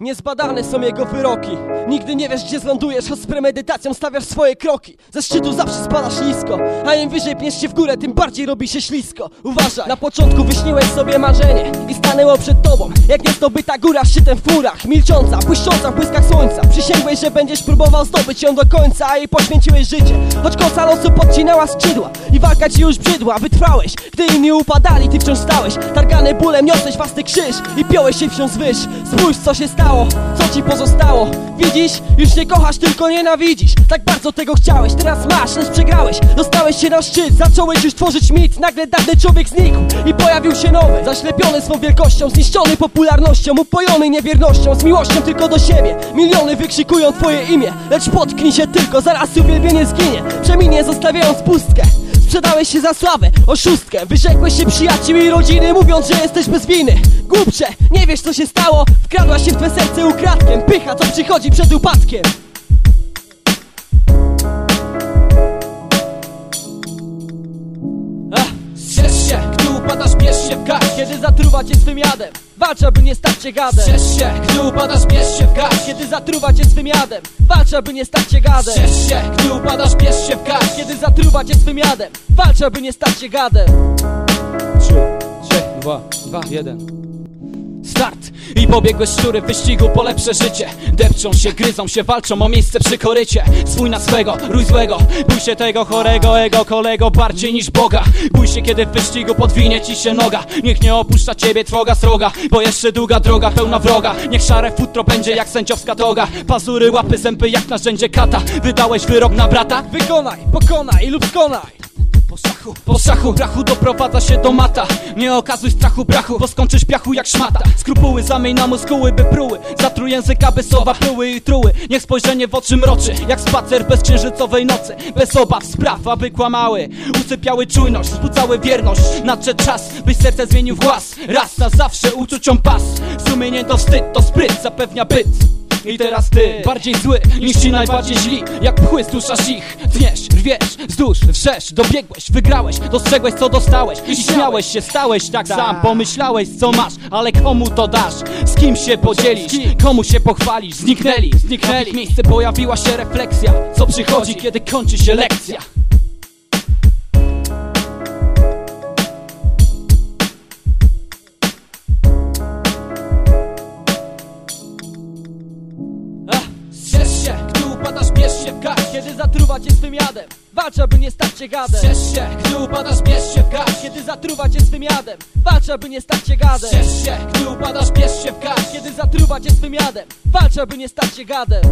Niezbadane są jego wyroki. Nigdy nie wiesz gdzie zlądujesz Choć z premedytacją stawiasz swoje kroki. Ze szczytu zawsze spadasz nisko A im wyżej pniesz się w górę Tym bardziej robi się ślisko. Uważaj! Na początku wyśniłeś sobie marzenie I stanęło przed tobą. Jak niezdobyta góra szczytem w chmurach Milcząca, błyszcząca w błyskach słońca. Przysięgłeś, że będziesz próbował zdobyć ją do końca jej poświęciłeś życie. Choć kosa losu podcinała skrzydła I walka ci już brzydła Wytrwałeś, gdy inni upadali Ty wciąż stałeś. Targany bólem niosłeś własny krzyż I piąłeś się wciąż wyż. Spójrz co się stało, co ci pozostało? Widzisz? Już nie kochasz, tylko nienawidzisz. Tak bardzo tego chciałeś, teraz masz, lecz przegrałeś. Dostałeś się na szczyt, zacząłeś już tworzyć mit. Nagle dawny człowiek znikł i pojawił się nowy. Zaślepiony swą wielkością, zniszczony popularnością Upojony niewiernością, z miłością tylko do siebie. Miliony wykrzykują twoje imię. Lecz potknij się tylko, zaraz uwielbienie zginie. Przeminie zostawiając pustkę Sprzedałeś się za sławę, oszustkę. Wyrzekłeś się przyjaciół i rodziny Mówiąc, że jesteś bez winy. Głupcze, nie wiesz co się stało. Wkradłaś się w twe serce ukradkiem. Pycha, co przychodzi przed upadkiem Kiedy zatruwa cię swym jadem. Walcz, aby nie stać się gadem. Strzeż się, gdy upadasz, bierz się w garść. Kiedy zatruwa cię swym jadem. Walcz, aby nie stać się gadem. Strzeż się, gdy upadasz, bierz się w garść. Kiedy zatruwa cię swym jadem. Walcz, aby nie stać się gadem. 3, 3, 2, 2, 1 Start! I pobiegłe szczury w wyścigu po lepsze życie. Depczą się, gryzą się, walczą o miejsce przy korycie. Swój na swego, rój złego. Bój się tego chorego, ego kolego bardziej niż Boga. Bój się kiedy w wyścigu podwinie ci się noga. Niech nie opuszcza ciebie trwoga sroga Bo jeszcze długa droga pełna wroga. Niech szare futro będzie jak sędziowska toga. Pazury, łapy, zęby jak narzędzie kata. Wydałeś wyrok na brata? Wykonaj, pokonaj lub skonaj Po szachu, po szachu, brachu doprowadza się do mata. Nie okazuj strachu, brachu, bo skończysz piachu jak szmata. Skrupuły zamień na muskuły, by pruły. Zatruj języka, by słowa pluły i truły. Niech spojrzenie w oczy mroczy, jak spacer bez księżycowej nocy. Bez obaw, spraw, aby kłamały. Usypiały czujność, wzbudzały wierność Nadszedł czas, byś serce zmienił w głaz. Raz na zawsze uczuciom pas. Sumienie to wstyd, to spryt, zapewnia byt i teraz ty, bardziej zły niż ci najbardziej źli. Jak pchły stuszasz ich, tniesz, rwiesz, wzdłuż, wrzesz Dobiegłeś, wygrałeś, dostrzegłeś co dostałeś. I śmiałeś się, stałeś tak sam. Pomyślałeś co masz, ale komu to dasz? Z kim się podzielisz, komu się pochwalisz? Zniknęli, zniknęli. W miejsce pojawiła się refleksja. Co przychodzi, kiedy kończy się lekcja się w garść Kiedy zatruwa cię swym jadem Walcz, aby nie stać się gadem. Strzeż się, gdy upadasz, bierz się w garść Kiedy zatruwa cię swym jadem Walcz, aby nie stać się gadem. Strzeż się, gdy upadasz, bierz się w garść Kiedy zatruwa cię swym jadem Walcz, aby nie stać się gadem